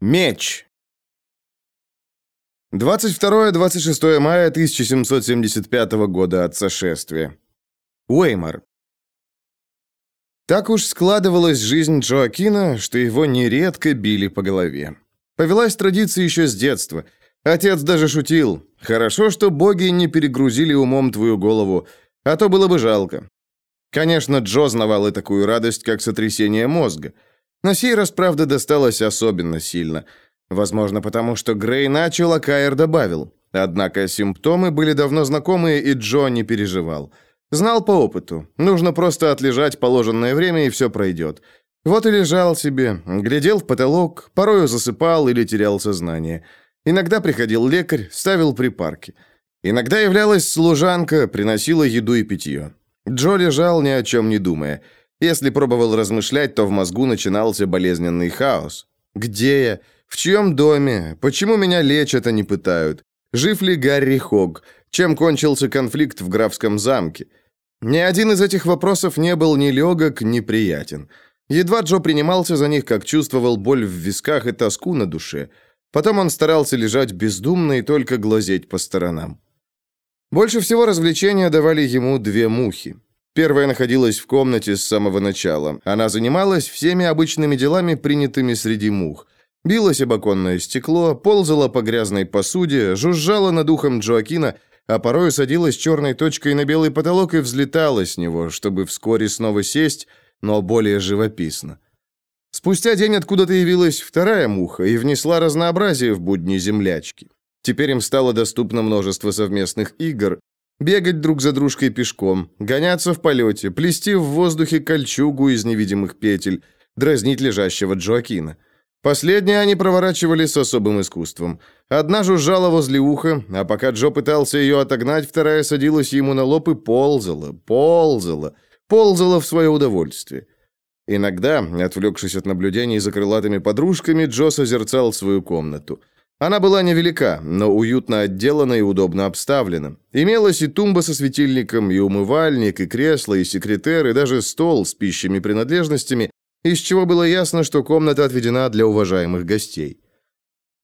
Меч. 22-26 мая 1775 года от сошествия. Уэймор. Так уж складывалась жизнь Джоакина, что его нередко били по голове. Повелась традиция еще с детства. Отец даже шутил. «Хорошо, что боги не перегрузили умом твою голову, а то было бы жалко». Конечно, Джо знавал и такую радость, как сотрясение мозга – на сей раз, правда, досталось особенно сильно. Возможно, потому что Грей начал, а Кайер добавил. Однако симптомы были давно знакомые, и Джо не переживал. Знал по опыту. Нужно просто отлежать положенное время, и все пройдет. Вот и лежал себе, глядел в потолок, порою засыпал или терял сознание. Иногда приходил лекарь, ставил припарки. Иногда являлась служанка, приносила еду и питье. Джо лежал, ни о чем не думая. Если пробовал размышлять, то в мозгу начинался болезненный хаос. Где я? В чьем доме? Почему меня лечат, а не пытают? Жив ли Гарри Хог? Чем кончился конфликт в графском замке? Ни один из этих вопросов не был ни легок, ни приятен. Едва Джо принимался за них, как чувствовал боль в висках и тоску на душе. Потом он старался лежать бездумно и только глазеть по сторонам. Больше всего развлечения давали ему две мухи. Первая находилась в комнате с самого начала. Она занималась всеми обычными делами, принятыми среди мух. Билась об оконное стекло, ползала по грязной посуде, жужжала над ухом Джоакина, а порой садилась черной точкой на белый потолок и взлетала с него, чтобы вскоре снова сесть, но более живописно. Спустя день откуда-то явилась вторая муха и внесла разнообразие в будни землячки. Теперь им стало доступно множество совместных игр, Бегать друг за дружкой пешком, гоняться в полете, плести в воздухе кольчугу из невидимых петель, дразнить лежащего Джоакина. Последнее они проворачивали с особым искусством. Одна жужжала возле уха, а пока Джо пытался ее отогнать, вторая садилась ему на лоб и ползала, ползала, ползала в свое удовольствие. Иногда, отвлекшись от наблюдений за крылатыми подружками, Джо созерцал свою комнату – она была невелика, но уютно отделана и удобно обставлена. Имелась и тумба со светильником, и умывальник, и кресло, и секретер, и даже стол с пищими принадлежностями, из чего было ясно, что комната отведена для уважаемых гостей.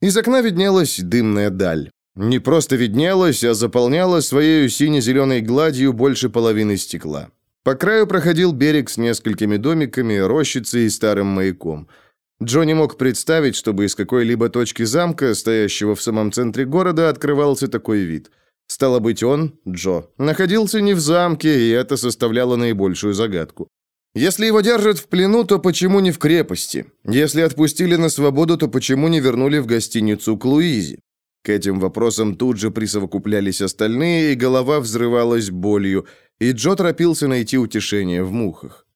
Из окна виднелась дымная даль. Не просто виднелась, а заполняла своей сине-зеленой гладью больше половины стекла. По краю проходил берег с несколькими домиками, рощицей и старым маяком – Джо мог представить, чтобы из какой-либо точки замка, стоящего в самом центре города, открывался такой вид. Стало быть, он, Джо, находился не в замке, и это составляло наибольшую загадку. Если его держат в плену, то почему не в крепости? Если отпустили на свободу, то почему не вернули в гостиницу к Луизе? К этим вопросам тут же присовокуплялись остальные, и голова взрывалась болью, и Джо торопился найти утешение в мухах.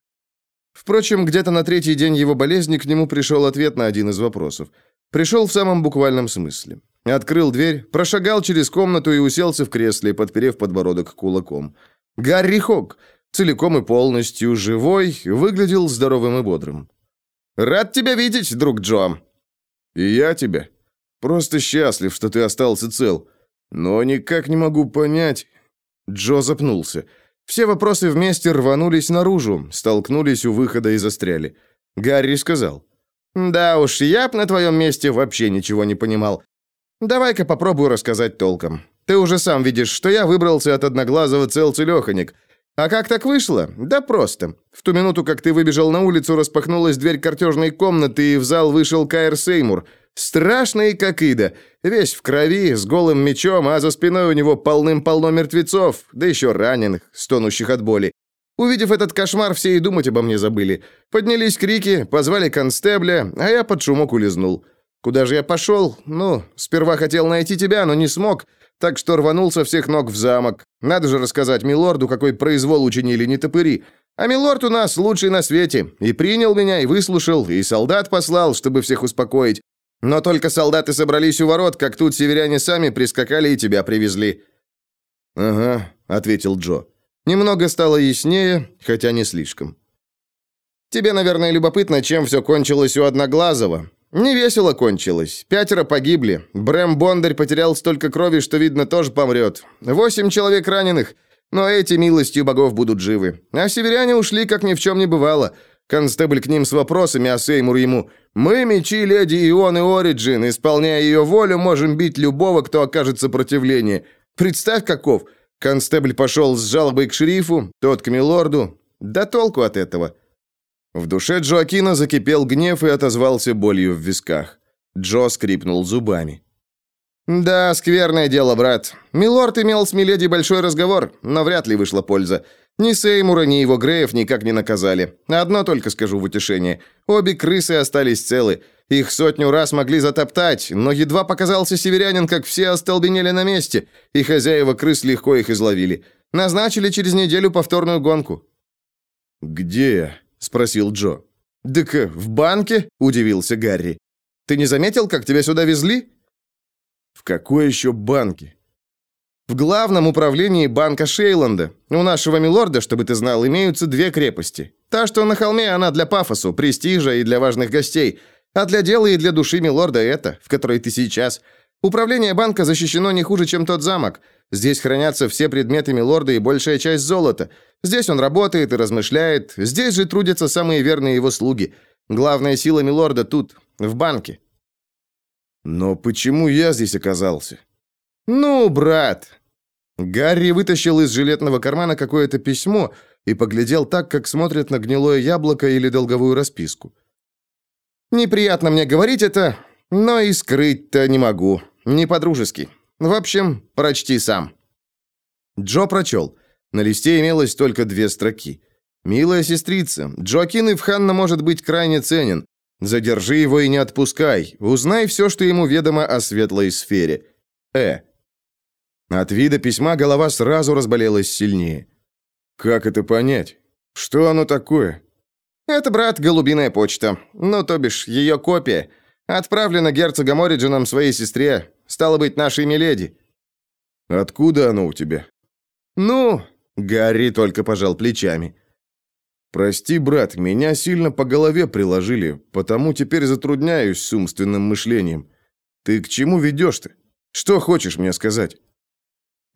Впрочем, где-то на третий день его болезни к нему пришел ответ на один из вопросов. Пришел в самом буквальном смысле. Открыл дверь, прошагал через комнату и уселся в кресле, подперев подбородок кулаком. Гарри Хог, целиком и полностью живой, выглядел здоровым и бодрым. «Рад тебя видеть, друг Джо!» «И я тебя. Просто счастлив, что ты остался цел. Но никак не могу понять...» Джо запнулся. Все вопросы вместе рванулись наружу, столкнулись у выхода и застряли. Гарри сказал. «Да уж, я б на твоем месте вообще ничего не понимал. Давай-ка попробую рассказать толком. Ты уже сам видишь, что я выбрался от одноглазого цел-целеханик. А как так вышло? Да просто. В ту минуту, как ты выбежал на улицу, распахнулась дверь картежной комнаты, и в зал вышел Кайр Сеймур. Страшный как Ида. Весь в крови, с голым мечом, а за спиной у него полным-полно мертвецов, да еще раненых, стонущих от боли. Увидев этот кошмар, все и думать обо мне забыли. Поднялись крики, позвали констебля, а я под шумок улизнул. Куда же я пошел? Ну, сперва хотел найти тебя, но не смог, так что рванулся всех ног в замок. Надо же рассказать милорду, какой произвол учинили нетопыри. А милорд у нас лучший на свете. И принял меня, и выслушал, и солдат послал, чтобы всех успокоить. Но только солдаты собрались у ворот, как тут северяне сами прискакали и тебя привезли». «Ага», — ответил Джо. Немного стало яснее, хотя не слишком. «Тебе, наверное, любопытно, чем все кончилось у Одноглазого. Не весело кончилось. Пятеро погибли. Брэм Бондарь потерял столько крови, что, видно, тоже помрет. Восемь человек раненых, но эти, милостью богов, будут живы. А северяне ушли, как ни в чем не бывало. Констебль к ним с вопросами, а Сеймур ему «Мы, мечи леди Ион и Ориджин, исполняя ее волю, можем бить любого, кто окажет сопротивление. Представь, каков!» Констебль пошел с жалобой к шерифу, тот к милорду. Да толку от этого. В душе Джоакина закипел гнев и отозвался болью в висках. Джо скрипнул зубами. «Да, скверное дело, брат. Милорд имел с Миледи большой разговор, но вряд ли вышла польза. Ни Сеймура, ни его Греев никак не наказали. Одно только скажу в утешение. Обе крысы остались целы. Их сотню раз могли затоптать, но едва показался северянин, как все остолбенели на месте, и хозяева крыс легко их изловили. Назначили через неделю повторную гонку». «Где я?» — спросил Джо. «Так в банке?» — удивился Гарри. «Ты не заметил, как тебя сюда везли?» В какой еще банке? В главном управлении банка Шейланда. У нашего милорда, чтобы ты знал, имеются две крепости. Та, что на холме, она для пафосу, престижа и для важных гостей. А для дела и для души милорда это, в которой ты сейчас. Управление банка защищено не хуже, чем тот замок. Здесь хранятся все предметы милорда и большая часть золота. Здесь он работает и размышляет. Здесь же трудятся самые верные его слуги. Главная сила милорда тут, в банке. Но почему я здесь оказался? Ну, брат. Гарри вытащил из жилетного кармана какое-то письмо и поглядел так, как смотрят на гнилое яблоко или долговую расписку. Неприятно мне говорить это, но и скрыть-то не могу. Не по-дружески. В общем, прочти сам. Джо прочел. На листе имелось только две строки. «Милая сестрица, Джоакин Ивханна может быть крайне ценен. Задержи его и не отпускай. Узнай все, что ему ведомо о светлой сфере. Э. От вида письма голова сразу разболелась сильнее. Как это понять? Что оно такое? Это, брат, голубиная почта. Ну, то бишь, ее копия. Отправлена герцогом Ориджином своей сестре. Стало быть, нашей миледи. Откуда оно у тебя? Ну, Гарри только пожал плечами. «Прости, брат, меня сильно по голове приложили, потому теперь затрудняюсь с умственным мышлением. Ты к чему ведешь-то? Что хочешь мне сказать?»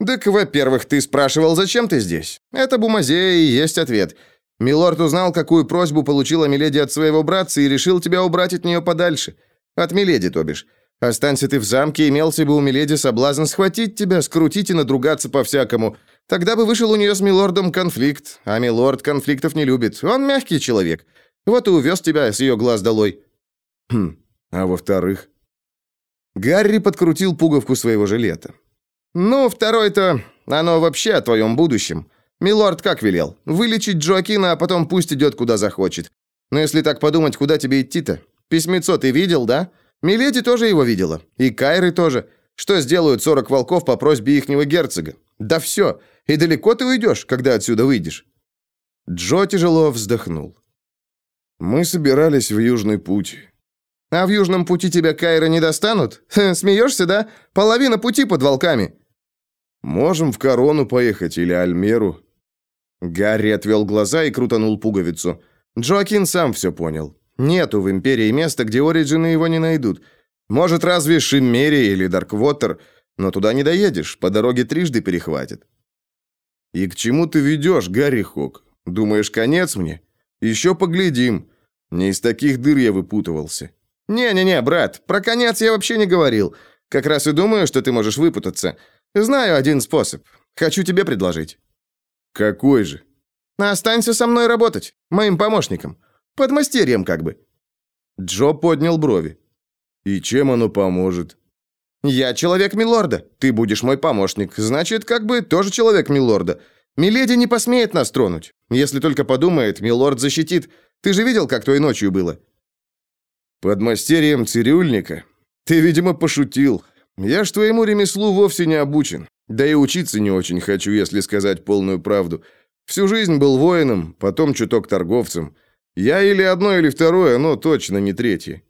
«Так, во-первых, ты спрашивал, зачем ты здесь? Это Бумазея и есть ответ. Милорд узнал, какую просьбу получила Миледи от своего братца и решил тебя убрать от нее подальше. От Миледи, то бишь. Останься ты в замке, имелся бы у Миледи соблазн схватить тебя, скрутить и надругаться по-всякому. Тогда бы вышел у нее с милордом конфликт, а милорд конфликтов не любит. Он мягкий человек. Вот и увез тебя с ее глаз долой». «Хм, а во-вторых?» Гарри подкрутил пуговку своего жилета. «Ну, второй-то, оно вообще о твоем будущем. Милорд как велел? Вылечить Джоакина, а потом пусть идет куда захочет. Но если так подумать, куда тебе идти-то? Письмецо ты видел, да? Миледи тоже его видела. И Кайры тоже. Что сделают 40 волков по просьбе ихнего герцога? Да все. И далеко ты уйдешь, когда отсюда выйдешь?» Джо тяжело вздохнул. «Мы собирались в Южный путь». «А в Южном пути тебя Кайры не достанут? Смеешься, да? Половина пути под волками». «Можем в Корону поехать или Альмеру». Гарри отвел глаза и крутанул пуговицу. Джоакин сам все понял. Нету в Империи места, где Ориджины его не найдут. Может, разве Шиммерия или Дарквотер, но туда не доедешь, по дороге трижды перехватит. «И к чему ты ведешь, Гарри Хок? Думаешь, конец мне? Еще поглядим. Не из таких дыр я выпутывался». «Не-не-не, брат, про конец я вообще не говорил. Как раз и думаю, что ты можешь выпутаться. Знаю один способ. Хочу тебе предложить». «Какой же?» «Останься со мной работать, моим помощником. Подмастерьем как бы». Джо поднял брови. «И чем оно поможет?» «Я человек Милорда. Ты будешь мой помощник. Значит, как бы тоже человек Милорда. Миледи не посмеет нас тронуть. Если только подумает, Милорд защитит. Ты же видел, как той ночью было?» «Под мастерием цирюльника? Ты, видимо, пошутил. Я ж твоему ремеслу вовсе не обучен. Да и учиться не очень хочу, если сказать полную правду. Всю жизнь был воином, потом чуток торговцем. Я или одно, или второе, но точно не третье».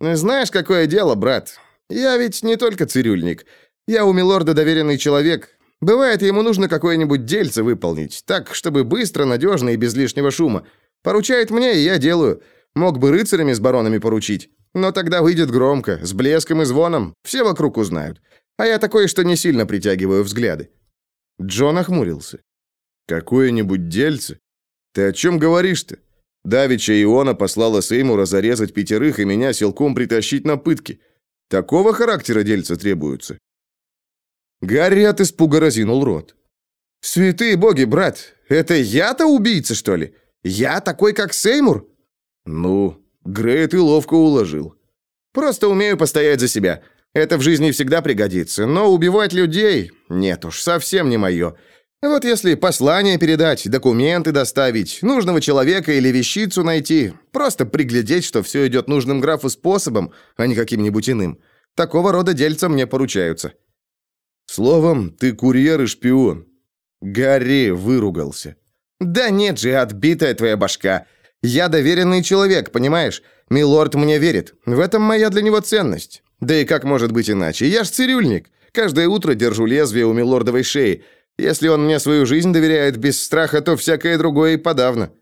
«Знаешь, какое дело, брат? Я ведь не только цирюльник. Я у милорда доверенный человек. Бывает, ему нужно какое-нибудь дельце выполнить, так, чтобы быстро, надежно и без лишнего шума. Поручает мне, и я делаю. Мог бы рыцарями с баронами поручить. Но тогда выйдет громко, с блеском и звоном. Все вокруг узнают. А я такой, что не сильно притягиваю взгляды». Джон охмурился. «Какое-нибудь дельце? Ты о чем говоришь-то? Давича Иона послала Сеймура зарезать пятерых и меня силком притащить на пытки. Такого характера дельца требуются. Гарри от испуга разинул рот. «Святые боги, брат, это я-то убийца, что ли? Я такой, как Сеймур?» «Ну, Грей ты ловко уложил». «Просто умею постоять за себя. Это в жизни всегда пригодится. Но убивать людей... Нет уж, совсем не мое. Вот если послание передать, документы доставить, нужного человека или вещицу найти, просто приглядеть, что все идет нужным графу способом, а не каким-нибудь иным. Такого рода дельца мне поручаются». «Словом, ты курьер и шпион». Гарри выругался. «Да нет же, отбитая твоя башка. Я доверенный человек, понимаешь? Милорд мне верит. В этом моя для него ценность. Да и как может быть иначе? Я ж цирюльник. Каждое утро держу лезвие у милордовой шеи. Если он мне свою жизнь доверяет без страха, то всякое другое и подавно».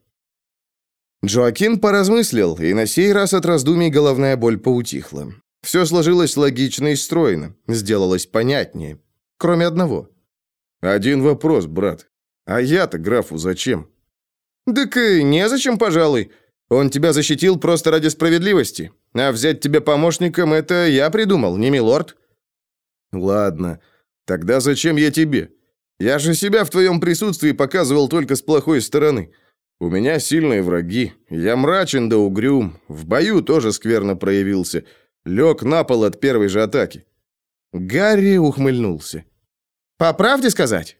Джоакин поразмыслил, и на сей раз от раздумий головная боль поутихла. Все сложилось логично и стройно, сделалось понятнее. Кроме одного. «Один вопрос, брат. А я-то графу зачем?» «Так и незачем, пожалуй. Он тебя защитил просто ради справедливости. А взять тебя помощником – это я придумал, не милорд». «Ладно. Тогда зачем я тебе? Я же себя в твоем присутствии показывал только с плохой стороны. У меня сильные враги. Я мрачен да угрюм. В бою тоже скверно проявился. Лег на пол от первой же атаки». Гарри ухмыльнулся. «По правде сказать?»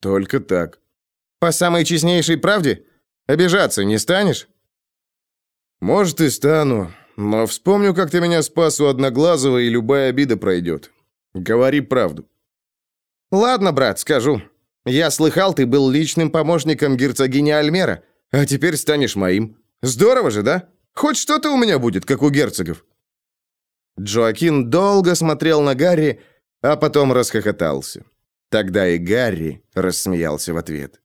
«Только так». «По самой честнейшей правде? Обижаться не станешь?» «Может, и стану, но вспомню, как ты меня спас у Одноглазого, и любая обида пройдет. Говори правду». «Ладно, брат, скажу. Я слыхал, ты был личным помощником герцогини Альмера, а теперь станешь моим. Здорово же, да? Хоть что-то у меня будет, как у герцогов». Джоакин долго смотрел на Гарри, а потом расхохотался. Тогда и Гарри рассмеялся в ответ.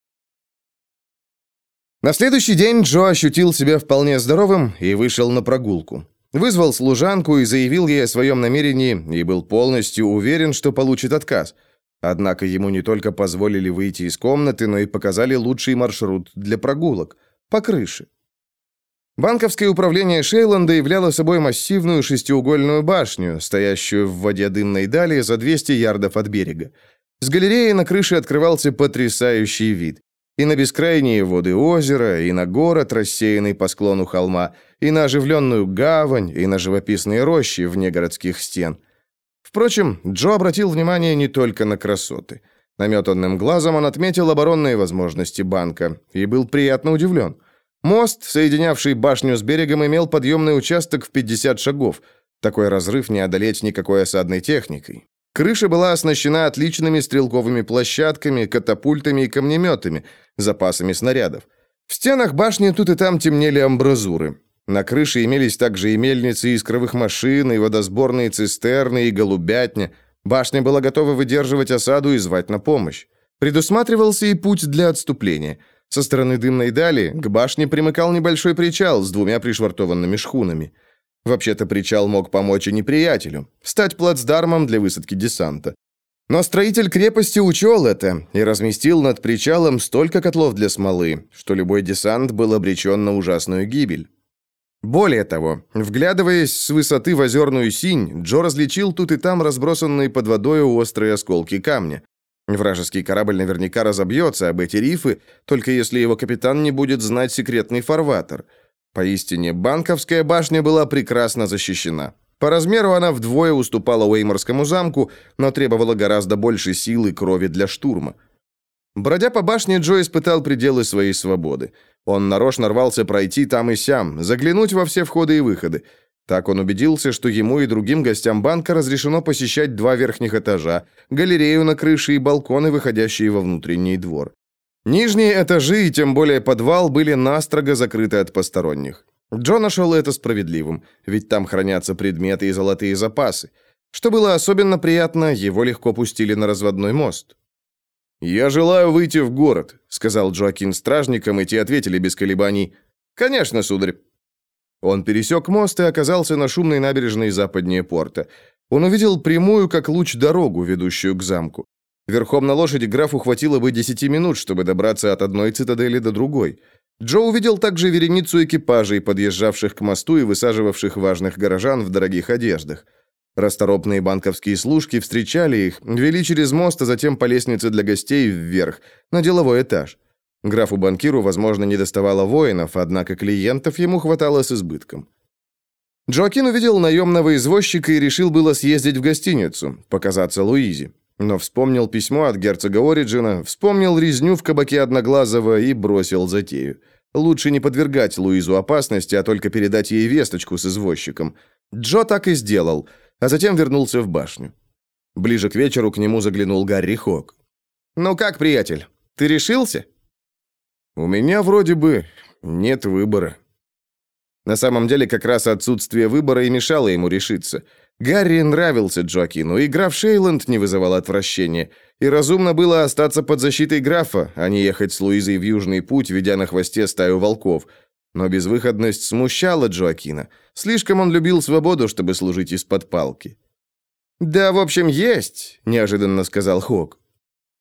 На следующий день Джо ощутил себя вполне здоровым и вышел на прогулку. Вызвал служанку и заявил ей о своем намерении и был полностью уверен, что получит отказ. Однако ему не только позволили выйти из комнаты, но и показали лучший маршрут для прогулок – по крыше. Банковское управление Шейланда являло собой массивную шестиугольную башню, стоящую в воде дымной дали за 200 ярдов от берега. С галереи на крыше открывался потрясающий вид и на бескрайние воды озера, и на город, рассеянный по склону холма, и на оживленную гавань, и на живописные рощи вне городских стен. Впрочем, Джо обратил внимание не только на красоты. Наметанным глазом он отметил оборонные возможности банка и был приятно удивлен. Мост, соединявший башню с берегом, имел подъемный участок в 50 шагов. Такой разрыв не одолеть никакой осадной техникой. Крыша была оснащена отличными стрелковыми площадками, катапультами и камнеметами, запасами снарядов. В стенах башни тут и там темнели амбразуры. На крыше имелись также и мельницы искровых машин, и водосборные цистерны, и голубятня. Башня была готова выдерживать осаду и звать на помощь. Предусматривался и путь для отступления. Со стороны дымной дали к башне примыкал небольшой причал с двумя пришвартованными шхунами. Вообще-то причал мог помочь и неприятелю, стать плацдармом для высадки десанта. Но строитель крепости учел это и разместил над причалом столько котлов для смолы, что любой десант был обречен на ужасную гибель. Более того, вглядываясь с высоты в озерную синь, Джо различил тут и там разбросанные под водой острые осколки камня. Вражеский корабль наверняка разобьется об эти рифы, только если его капитан не будет знать секретный фарватер – Поистине, банковская башня была прекрасно защищена. По размеру она вдвое уступала Уэйморскому замку, но требовала гораздо больше силы и крови для штурма. Бродя по башне, Джо испытал пределы своей свободы. Он нарочно рвался пройти там и сям, заглянуть во все входы и выходы. Так он убедился, что ему и другим гостям банка разрешено посещать два верхних этажа, галерею на крыше и балконы, выходящие во внутренний двор. Нижние этажи и тем более подвал были настрого закрыты от посторонних. Джо нашел это справедливым, ведь там хранятся предметы и золотые запасы. Что было особенно приятно, его легко пустили на разводной мост. «Я желаю выйти в город», — сказал Джоакин стражникам, и те ответили без колебаний. «Конечно, сударь». Он пересек мост и оказался на шумной набережной западнее порта. Он увидел прямую, как луч, дорогу, ведущую к замку. Верхом на лошади графу хватило бы 10 минут, чтобы добраться от одной цитадели до другой. Джо увидел также вереницу экипажей, подъезжавших к мосту и высаживавших важных горожан в дорогих одеждах. Расторопные банковские служки встречали их, вели через мост, а затем по лестнице для гостей вверх, на деловой этаж. Графу-банкиру, возможно, не доставало воинов, однако клиентов ему хватало с избытком. Джоакин увидел наемного извозчика и решил было съездить в гостиницу, показаться Луизе. Но вспомнил письмо от герцога Ориджина, вспомнил резню в кабаке Одноглазого и бросил затею. Лучше не подвергать Луизу опасности, а только передать ей весточку с извозчиком. Джо так и сделал, а затем вернулся в башню. Ближе к вечеру к нему заглянул Гарри Хок. «Ну как, приятель, ты решился?» «У меня вроде бы нет выбора». На самом деле, как раз отсутствие выбора и мешало ему решиться – Гарри нравился Джоакину, игра в Шейланд не вызывала отвращения, и разумно было остаться под защитой графа, а не ехать с Луизой в Южный путь, ведя на хвосте стаю волков. Но безвыходность смущала Джоакина. Слишком он любил свободу, чтобы служить из-под палки. «Да, в общем, есть», — неожиданно сказал Хок.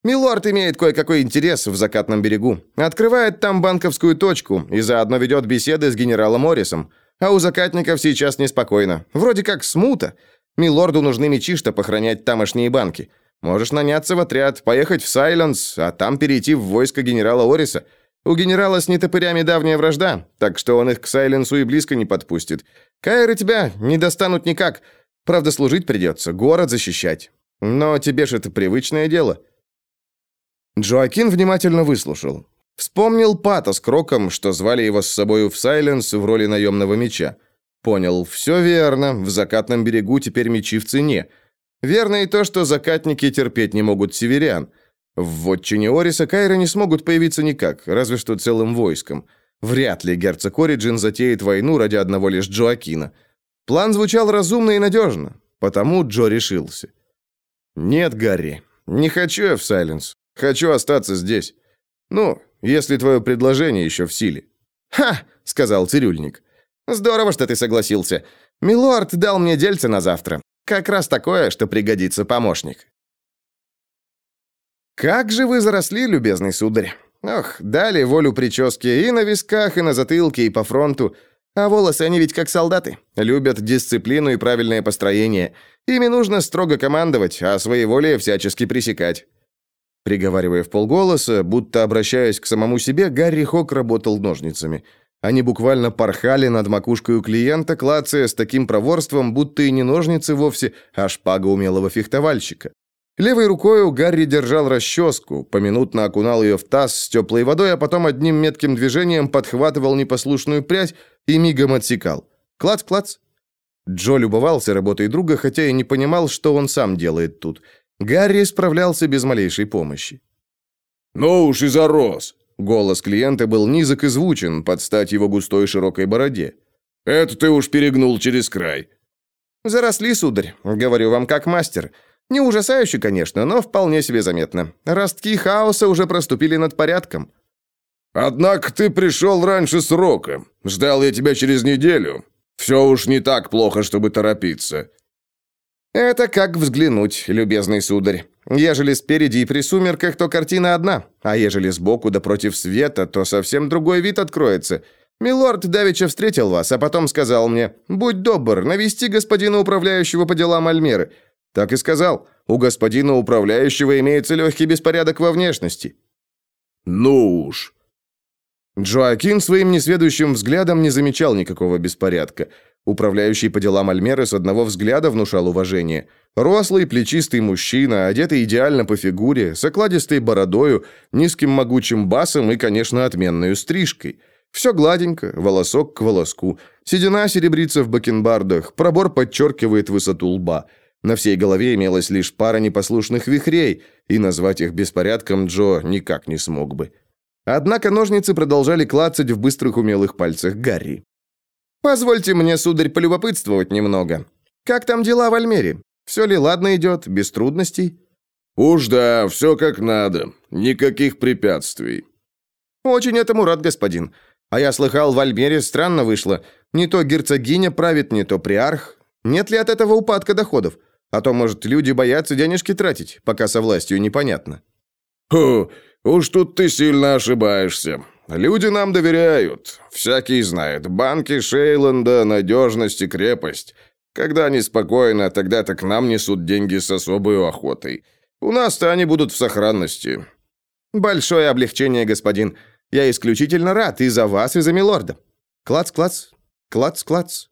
«Милорд имеет кое-какой интерес в закатном берегу. Открывает там банковскую точку и заодно ведет беседы с генералом Моррисом. А у закатников сейчас неспокойно. Вроде как смута. Милорду нужны мечи, чтобы охранять тамошние банки. Можешь наняться в отряд, поехать в Сайленс, а там перейти в войско генерала Ориса. У генерала с нетопырями давняя вражда, так что он их к Сайленсу и близко не подпустит. Кайры тебя не достанут никак. Правда, служить придется, город защищать. Но тебе же это привычное дело». Джоакин внимательно выслушал. Вспомнил Пата с Кроком, что звали его с собою в Сайленс в роли наемного меча. Понял, все верно, в закатном берегу теперь мечи в цене. Верно и то, что закатники терпеть не могут северян. В вотчине Ориса Кайры не смогут появиться никак, разве что целым войском. Вряд ли герцог Ориджин затеет войну ради одного лишь Джоакина. План звучал разумно и надежно, потому Джо решился. «Нет, Гарри, не хочу я в Сайленс. Хочу остаться здесь. Ну, если твое предложение еще в силе». «Ха!» — сказал цирюльник. «Здорово, что ты согласился. Милорд дал мне дельце на завтра. Как раз такое, что пригодится помощник». «Как же вы заросли, любезный сударь! Ох, дали волю прическе и на висках, и на затылке, и по фронту. А волосы, они ведь как солдаты. Любят дисциплину и правильное построение. Ими нужно строго командовать, а своеволие всячески пресекать. Приговаривая в полголоса, будто обращаясь к самому себе, Гарри Хок работал ножницами. Они буквально порхали над макушкой у клиента, клацая с таким проворством, будто и не ножницы вовсе, а шпага умелого фехтовальщика. Левой рукой у Гарри держал расческу, поминутно окунал ее в таз с теплой водой, а потом одним метким движением подхватывал непослушную прядь и мигом отсекал. Клац-клац. Джо любовался работой друга, хотя и не понимал, что он сам делает тут – Гарри справлялся без малейшей помощи. «Ну уж и зарос!» Голос клиента был низок и звучен, под стать его густой широкой бороде. «Это ты уж перегнул через край». «Заросли, сударь, говорю вам как мастер. Не ужасающе, конечно, но вполне себе заметно. Ростки хаоса уже проступили над порядком». «Однако ты пришел раньше срока. Ждал я тебя через неделю. Все уж не так плохо, чтобы торопиться. «Это как взглянуть, любезный сударь. Ежели спереди и при сумерках, то картина одна, а ежели сбоку да против света, то совсем другой вид откроется. Милорд давеча встретил вас, а потом сказал мне, «Будь добр, навести господина управляющего по делам Альмеры». Так и сказал, у господина управляющего имеется легкий беспорядок во внешности. «Ну уж», Джоакин своим несведущим взглядом не замечал никакого беспорядка. Управляющий по делам Альмеры с одного взгляда внушал уважение. Рослый, плечистый мужчина, одетый идеально по фигуре, с окладистой бородою, низким могучим басом и, конечно, отменной стрижкой. Все гладенько, волосок к волоску. Седина серебрится в бакенбардах, пробор подчеркивает высоту лба. На всей голове имелась лишь пара непослушных вихрей, и назвать их беспорядком Джо никак не смог бы. Однако ножницы продолжали клацать в быстрых умелых пальцах Гарри. «Позвольте мне, сударь, полюбопытствовать немного. Как там дела в Альмере? Все ли ладно идет, без трудностей?» «Уж да, все как надо. Никаких препятствий». «Очень этому рад, господин. А я слыхал, в Альмере странно вышло. Не то герцогиня правит, не то приарх. Нет ли от этого упадка доходов? А то, может, люди боятся денежки тратить, пока со властью непонятно». «Ху, уж тут ты сильно ошибаешься. Люди нам доверяют. Всякий знает. Банки Шейланда — надежность и крепость. Когда они спокойно, тогда-то к нам несут деньги с особой охотой. У нас-то они будут в сохранности». «Большое облегчение, господин. Я исключительно рад и за вас, и за милорда. Клац-клац, клац-клац».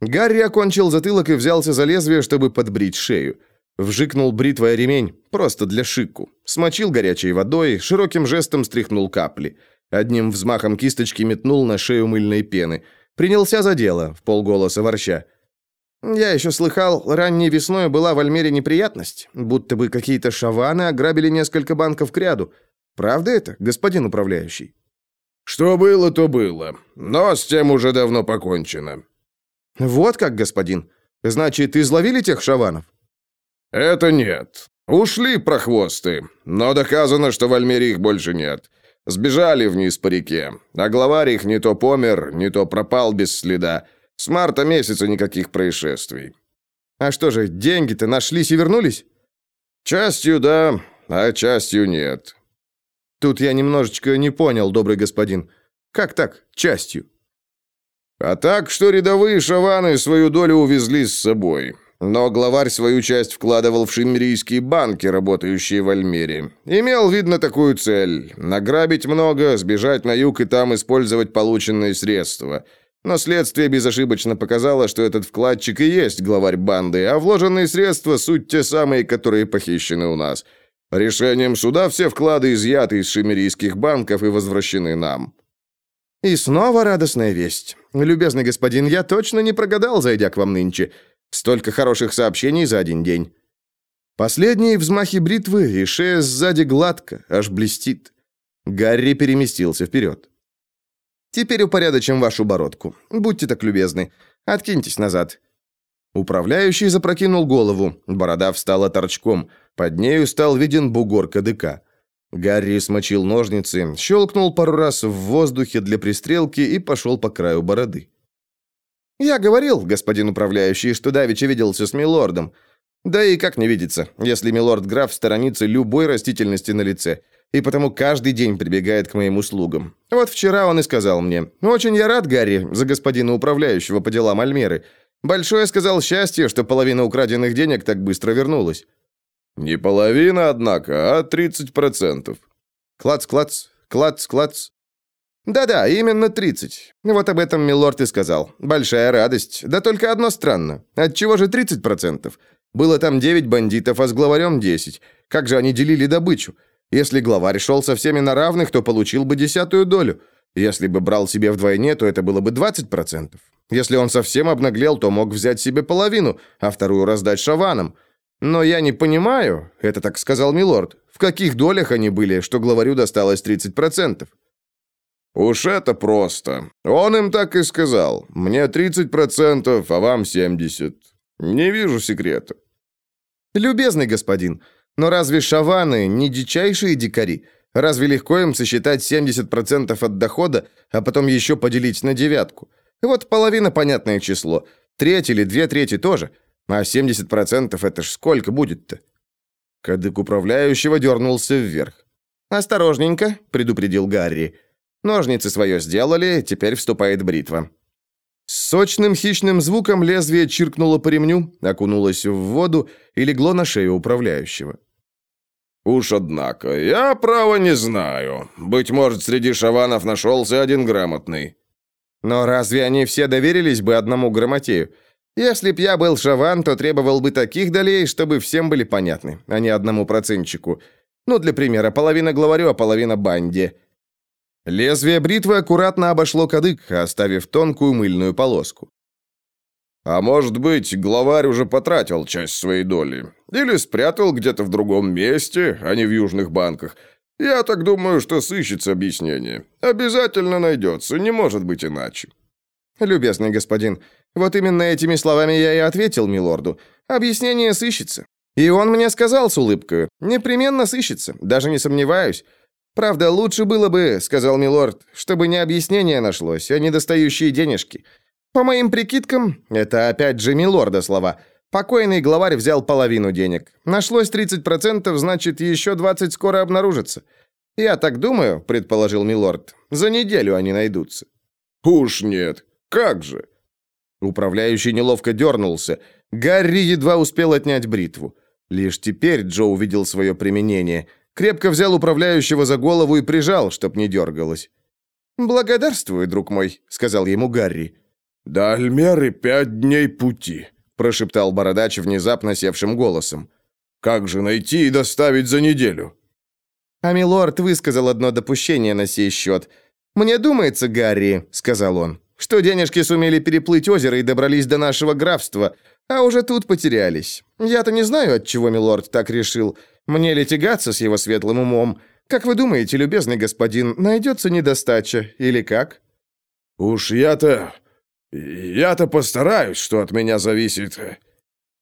Гарри окончил затылок и взялся за лезвие, чтобы подбрить шею. Вжикнул бритвой ремень, просто для шику. Смочил горячей водой, широким жестом стряхнул капли. Одним взмахом кисточки метнул на шею мыльной пены. Принялся за дело, в полголоса ворча. «Я еще слыхал, ранней весной была в Альмере неприятность, будто бы какие-то шаваны ограбили несколько банков кряду. Правда это, господин управляющий?» «Что было, то было. Но с тем уже давно покончено». «Вот как, господин. Значит, изловили тех шаванов?» «Это нет. Ушли прохвосты, но доказано, что в Альмере их больше нет. Сбежали вниз по реке, а главарь их не то помер, не то пропал без следа. С марта месяца никаких происшествий». «А что же, деньги-то нашлись и вернулись?» «Частью да, а частью нет». «Тут я немножечко не понял, добрый господин. Как так, частью?» «А так, что рядовые шаваны свою долю увезли с собой. Но главарь свою часть вкладывал в шиммерийские банки, работающие в Альмере. Имел, видно, такую цель – награбить много, сбежать на юг и там использовать полученные средства. Но следствие безошибочно показало, что этот вкладчик и есть главарь банды, а вложенные средства – суть те самые, которые похищены у нас. Решением суда все вклады изъяты из шиммерийских банков и возвращены нам. И снова радостная весть. Любезный господин, я точно не прогадал, зайдя к вам нынче – Столько хороших сообщений за один день. Последние взмахи бритвы, и шея сзади гладко, аж блестит. Гарри переместился вперед. «Теперь упорядочим вашу бородку. Будьте так любезны. Откиньтесь назад». Управляющий запрокинул голову, борода встала торчком, под нею стал виден бугор кадыка. Гарри смочил ножницы, щелкнул пару раз в воздухе для пристрелки и пошел по краю бороды. «Я говорил, господин управляющий, что давеча виделся с милордом. Да и как не видится, если милорд-граф сторонится любой растительности на лице, и потому каждый день прибегает к моим услугам. Вот вчера он и сказал мне, «Очень я рад, Гарри, за господина управляющего по делам Альмеры. Большое, сказал, счастье, что половина украденных денег так быстро вернулась». «Не половина, однако, а 30%. Клац-клац, клац-клац. «Да-да, именно 30. Вот об этом милорд и сказал. Большая радость. Да только одно странно. Отчего же 30%? Было там 9 бандитов, а с главарем 10. Как же они делили добычу? Если главарь шел со всеми на равных, то получил бы десятую долю. Если бы брал себе вдвойне, то это было бы 20%. Если он совсем обнаглел, то мог взять себе половину, а вторую раздать шаванам. Но я не понимаю, это так сказал милорд, в каких долях они были, что главарю досталось 30%. «Уж это просто. Он им так и сказал. Мне 30%, а вам 70%. Не вижу секрета». «Любезный господин, но разве шаваны не дичайшие дикари? Разве легко им сосчитать 70% от дохода, а потом еще поделить на девятку? Вот половина понятное число. Треть или две трети тоже. А 70% это ж сколько будет-то?» Кадык управляющего дернулся вверх. «Осторожненько», — предупредил Гарри. Ножницы свое сделали, теперь вступает бритва. С сочным хищным звуком лезвие чиркнуло по ремню, окунулось в воду и легло на шею управляющего. «Уж однако, я право не знаю. Быть может, среди шаванов нашелся один грамотный». «Но разве они все доверились бы одному грамотею? Если б я был шаван, то требовал бы таких долей, чтобы всем были понятны, а не одному процентчику. Ну, для примера, половина главарю, а половина банде. Лезвие бритвы аккуратно обошло кадык, оставив тонкую мыльную полоску. «А может быть, главарь уже потратил часть своей доли? Или спрятал где-то в другом месте, а не в южных банках? Я так думаю, что сыщется объяснение. Обязательно найдется, не может быть иначе». «Любезный господин, вот именно этими словами я и ответил милорду. Объяснение сыщется. И он мне сказал с улыбкой, непременно сыщется, даже не сомневаюсь. «Правда, лучше было бы, — сказал милорд, — чтобы не объяснение нашлось, а недостающие денежки. По моим прикидкам, это опять же милорда слова, покойный главарь взял половину денег. Нашлось 30%, значит, еще 20 скоро обнаружится. «Я так думаю», — предположил милорд, — «за неделю они найдутся». «Уж нет. Как же?» Управляющий неловко дернулся. Гарри едва успел отнять бритву. Лишь теперь Джо увидел свое применение. Крепко взял управляющего за голову и прижал, чтоб не дергалось. «Благодарствую, друг мой», — сказал ему Гарри. «До Альмеры пять дней пути», — прошептал бородач внезапно севшим голосом. «Как же найти и доставить за неделю?» А милорд высказал одно допущение на сей счет. «Мне думается, Гарри», — сказал он, «что денежки сумели переплыть озеро и добрались до нашего графства, а уже тут потерялись. Я-то не знаю, от чего милорд так решил. Мне ли тягаться с его светлым умом? Как вы думаете, любезный господин, найдется недостача или как?» «Уж я-то... я-то постараюсь, что от меня зависит».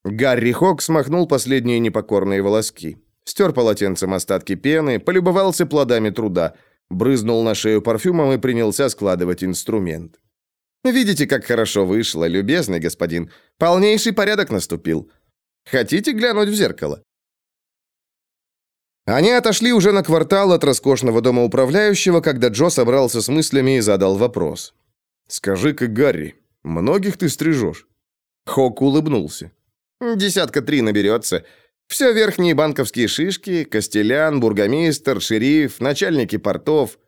Гарри Хок смахнул последние непокорные волоски. Стер полотенцем остатки пены, полюбовался плодами труда, брызнул на шею парфюмом и принялся складывать инструмент. «Видите, как хорошо вышло, любезный господин. Полнейший порядок наступил. Хотите глянуть в зеркало?» Они отошли уже на квартал от роскошного дома управляющего, когда Джо собрался с мыслями и задал вопрос. «Скажи-ка, Гарри, многих ты стрижешь?» Хок улыбнулся. «Десятка три наберется. Все верхние банковские шишки, костелян, бургомистр, шериф, начальники портов.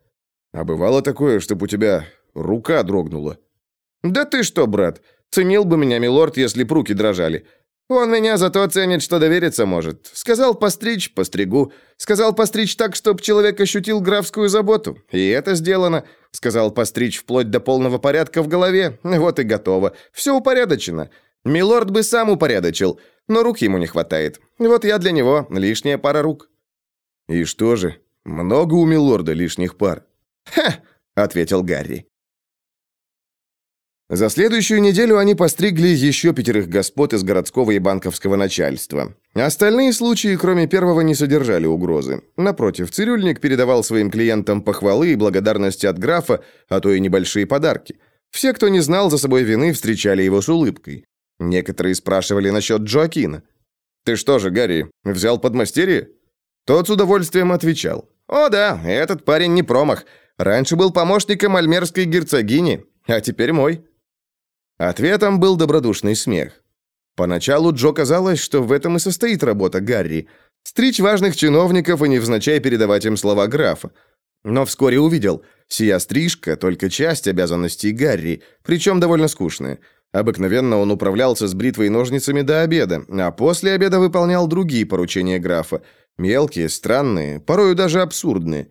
А бывало такое, чтобы у тебя рука дрогнула? Да ты что, брат, ценил бы меня, милорд, если б руки дрожали. Он меня зато ценит, что довериться может. Сказал постричь, постригу. Сказал постричь так, чтобы человек ощутил графскую заботу. И это сделано. Сказал постричь вплоть до полного порядка в голове. Вот и готово. Все упорядочено. Милорд бы сам упорядочил но рук ему не хватает. Вот я для него лишняя пара рук». «И что же, много у милорда лишних пар?» «Ха!» — ответил Гарри. За следующую неделю они постригли еще пятерых господ из городского и банковского начальства. Остальные случаи, кроме первого, не содержали угрозы. Напротив, цирюльник передавал своим клиентам похвалы и благодарности от графа, а то и небольшие подарки. Все, кто не знал за собой вины, встречали его с улыбкой. Некоторые спрашивали насчет Джоакина. «Ты что же, Гарри, взял подмастерье?» Тот с удовольствием отвечал. «О да, этот парень не промах. Раньше был помощником альмерской герцогини, а теперь мой». Ответом был добродушный смех. Поначалу Джо казалось, что в этом и состоит работа Гарри. Стричь важных чиновников и невзначай передавать им слова графа. Но вскоре увидел, сия стрижка – только часть обязанностей Гарри, причем довольно скучная – Обыкновенно он управлялся с бритвой и ножницами до обеда, а после обеда выполнял другие поручения графа. Мелкие, странные, порою даже абсурдные.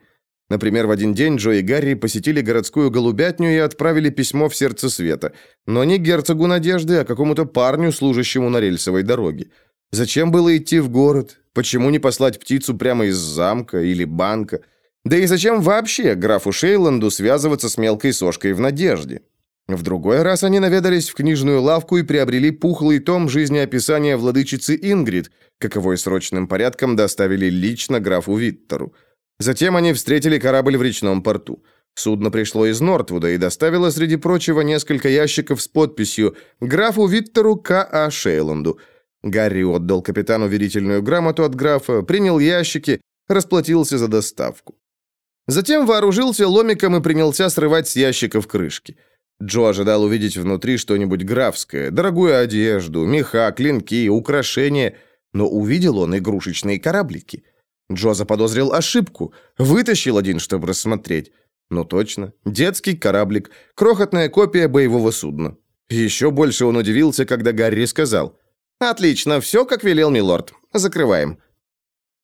Например, в один день Джо и Гарри посетили городскую голубятню и отправили письмо в сердце света. Но не герцогу Надежды, а какому-то парню, служащему на рельсовой дороге. Зачем было идти в город? Почему не послать птицу прямо из замка или банка? Да и зачем вообще графу Шейланду связываться с мелкой сошкой в Надежде? В другой раз они наведались в книжную лавку и приобрели пухлый том жизнеописания владычицы Ингрид, каковой срочным порядком доставили лично графу Виттеру. Затем они встретили корабль в речном порту. Судно пришло из Нортвуда и доставило, среди прочего, несколько ящиков с подписью «Графу Виттеру К.А. Шейланду». Гарри отдал капитану верительную грамоту от графа, принял ящики, расплатился за доставку. Затем вооружился ломиком и принялся срывать с ящиков крышки. Джо ожидал увидеть внутри что-нибудь графское, дорогую одежду, меха, клинки, украшения, но увидел он игрушечные кораблики. Джо заподозрил ошибку, вытащил один, чтобы рассмотреть. Ну точно, детский кораблик, крохотная копия боевого судна. Еще больше он удивился, когда Гарри сказал, «Отлично, все, как велел милорд. Закрываем».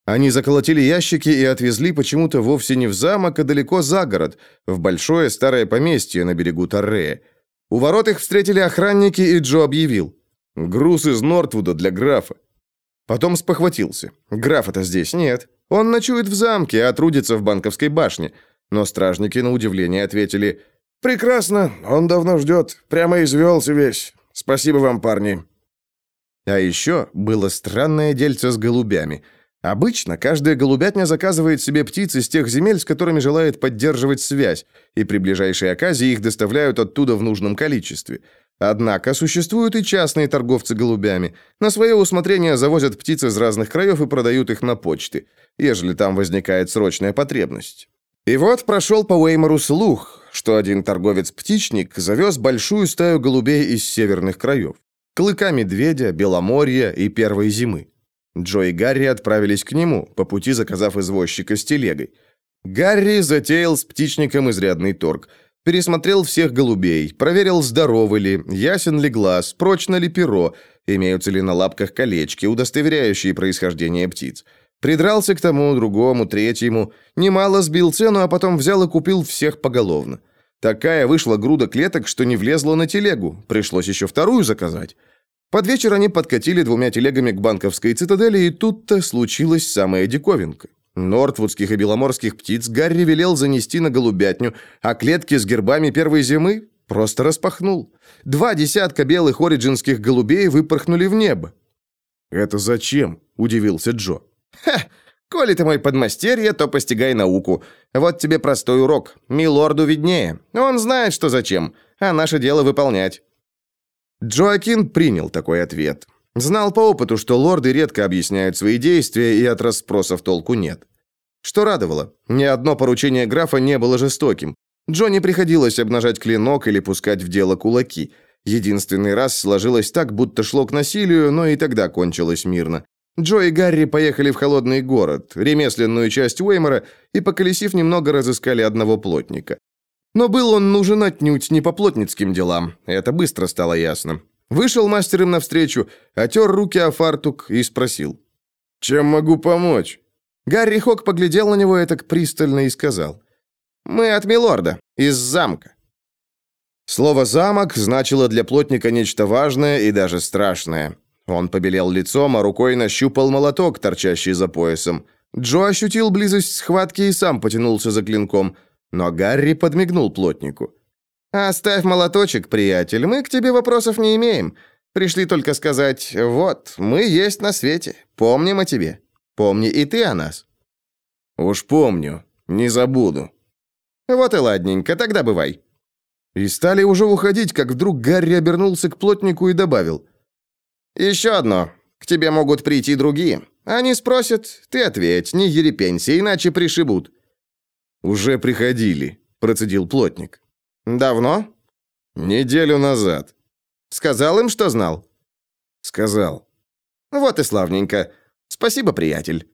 Они заколотили ящики и отвезли почему-то вовсе не в замок, а далеко за город, в большое старое поместье на берегу Торрея. У ворот их встретили охранники, и Джо объявил. «Груз из Нортвуда для графа». Потом спохватился. Графа-то здесь нет. Он ночует в замке, а трудится в банковской башне. Но стражники, на удивление, ответили «Прекрасно, он давно ждет. Прямо извелся весь. Спасибо вам, парни». А еще было странное дельце с голубями – Обычно каждая голубятня заказывает себе птиц из тех земель, с которыми желает поддерживать связь, и при ближайшей оказии их доставляют оттуда в нужном количестве. Однако существуют и частные торговцы голубями. На свое усмотрение завозят птиц из разных краев и продают их на почте, ежели там возникает срочная потребность. И вот прошел по Уэймору слух, что один торговец-птичник завез большую стаю голубей из северных краев. Клыка медведя, беломорья и первой зимы. Джо и Гарри отправились к нему, по пути заказав извозчика с телегой. Гарри затеял с птичником изрядный торг – Пересмотрел всех голубей, проверил, здоровы ли, ясен ли глаз, прочно ли перо, имеются ли на лапках колечки, удостоверяющие происхождение птиц. Придрался к тому, другому, третьему, немало сбил цену, а потом взял и купил всех поголовно. Такая вышла груда клеток, что не влезла на телегу, пришлось еще вторую заказать. Под вечер они подкатили двумя телегами к банковской цитадели, и тут-то случилась самая диковинка. Нортвудских и беломорских птиц Гарри велел занести на голубятню, а клетки с гербами первой зимы просто распахнул. Два десятка белых ориджинских голубей выпорхнули в небо. «Это зачем?» – удивился Джо. «Ха! Коли ты мой подмастерье, то постигай науку. Вот тебе простой урок. Милорду виднее. Он знает, что зачем, а наше дело выполнять». Джоакин принял такой ответ. Знал по опыту, что лорды редко объясняют свои действия, и от расспросов толку нет. Что радовало, ни одно поручение графа не было жестоким. Джонни приходилось обнажать клинок или пускать в дело кулаки. Единственный раз сложилось так, будто шло к насилию, но и тогда кончилось мирно. Джо и Гарри поехали в холодный город, ремесленную часть Уэймора, и, поколесив немного, разыскали одного плотника. Но был он нужен отнюдь не по плотницким делам, это быстро стало ясно. Вышел мастер им навстречу, отер руки о фартук и спросил. «Чем могу помочь?» Гарри Хок поглядел на него так пристально и сказал. «Мы от Милорда, из замка». Слово «замок» значило для плотника нечто важное и даже страшное. Он побелел лицом, а рукой нащупал молоток, торчащий за поясом. Джо ощутил близость схватки и сам потянулся за клинком, но Гарри подмигнул плотнику. «Оставь молоточек, приятель, мы к тебе вопросов не имеем. Пришли только сказать, вот, мы есть на свете, помним о тебе. Помни и ты о нас». «Уж помню, не забуду». «Вот и ладненько, тогда бывай». И стали уже уходить, как вдруг Гарри обернулся к плотнику и добавил. «Еще одно. К тебе могут прийти другие. Они спросят, ты ответь, не ерепенься, иначе пришибут». «Уже приходили», — процедил плотник. «Давно?» «Неделю назад». «Сказал им, что знал?» «Сказал». «Вот и славненько. Спасибо, приятель».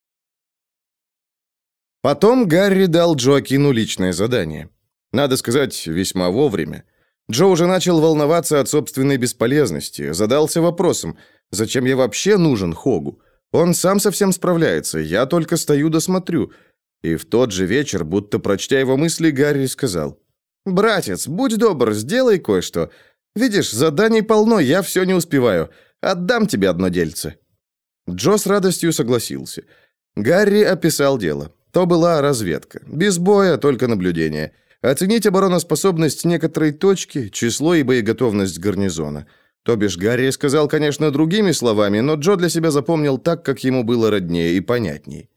Потом Гарри дал Джоакину личное задание. Надо сказать, весьма вовремя. Джо уже начал волноваться от собственной бесполезности, задался вопросом, зачем я вообще нужен Хогу? Он сам совсем справляется, я только стою да смотрю. И в тот же вечер, будто прочтя его мысли, Гарри сказал, «Братец, будь добр, сделай кое-что. Видишь, заданий полно, я все не успеваю. Отдам тебе одно дельце». Джо с радостью согласился. Гарри описал дело. То была разведка. Без боя, только наблюдение. Оценить обороноспособность некоторой точки, число и боеготовность гарнизона. То бишь Гарри сказал, конечно, другими словами, но Джо для себя запомнил так, как ему было роднее и понятней.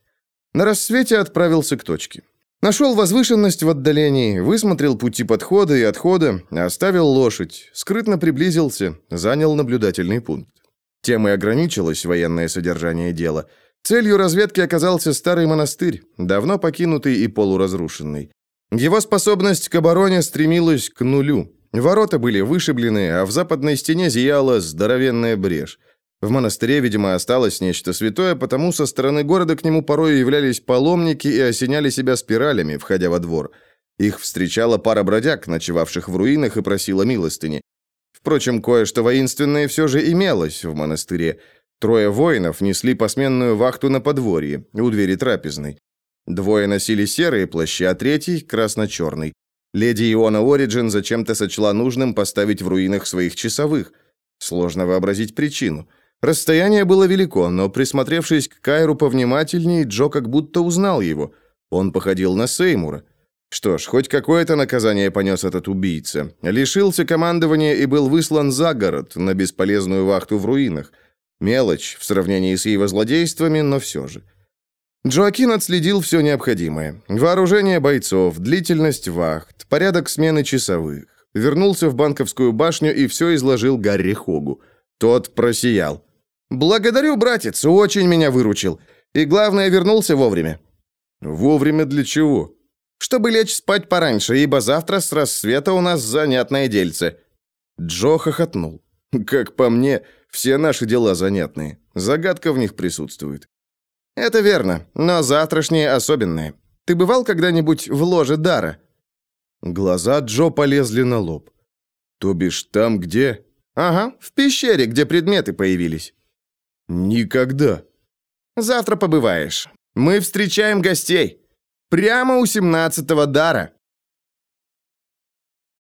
На рассвете отправился к точке. Нашел возвышенность в отдалении, высмотрел пути подхода и отхода, оставил лошадь, скрытно приблизился, занял наблюдательный пункт. Тем и ограничилось военное содержание дела. Целью разведки оказался старый монастырь, давно покинутый и полуразрушенный. Его способность к обороне стремилась к нулю. Ворота были вышиблены, а в западной стене зияла здоровенная брешь. В монастыре, видимо, осталось нечто святое, потому со стороны города к нему порой являлись паломники и осеняли себя спиралями, входя во двор. Их встречала пара бродяг, ночевавших в руинах, и просила милостыни. Впрочем, кое-что воинственное все же имелось в монастыре. Трое воинов несли посменную вахту на подворье, у двери трапезной. Двое носили серые плащи, а третий – красно-черный. Леди Иона Ориджин зачем-то сочла нужным поставить в руинах своих часовых. Сложно вообразить причину – Расстояние было велико, но присмотревшись к Кайру повнимательнее, Джо как будто узнал его. Он походил на Сеймура. Что ж, хоть какое-то наказание понес этот убийца. Лишился командования и был выслан за город на бесполезную вахту в руинах. Мелочь в сравнении с его злодействами, но все же. Джоакин отследил все необходимое. Вооружение бойцов, длительность вахт, порядок смены часовых. Вернулся в банковскую башню и все изложил Гарри Хогу. Тот просиял. «Благодарю, братец, очень меня выручил. И главное, вернулся вовремя». «Вовремя для чего?» «Чтобы лечь спать пораньше, ибо завтра с рассвета у нас занятное дельце». Джо хохотнул. «Как по мне, все наши дела занятные. Загадка в них присутствует». «Это верно, но завтрашние особенные. Ты бывал когда-нибудь в ложе дара?» Глаза Джо полезли на лоб. «То бишь там, где...» «Ага, в пещере, где предметы появились». «Никогда». «Завтра побываешь. Мы встречаем гостей. Прямо у семнадцатого дара».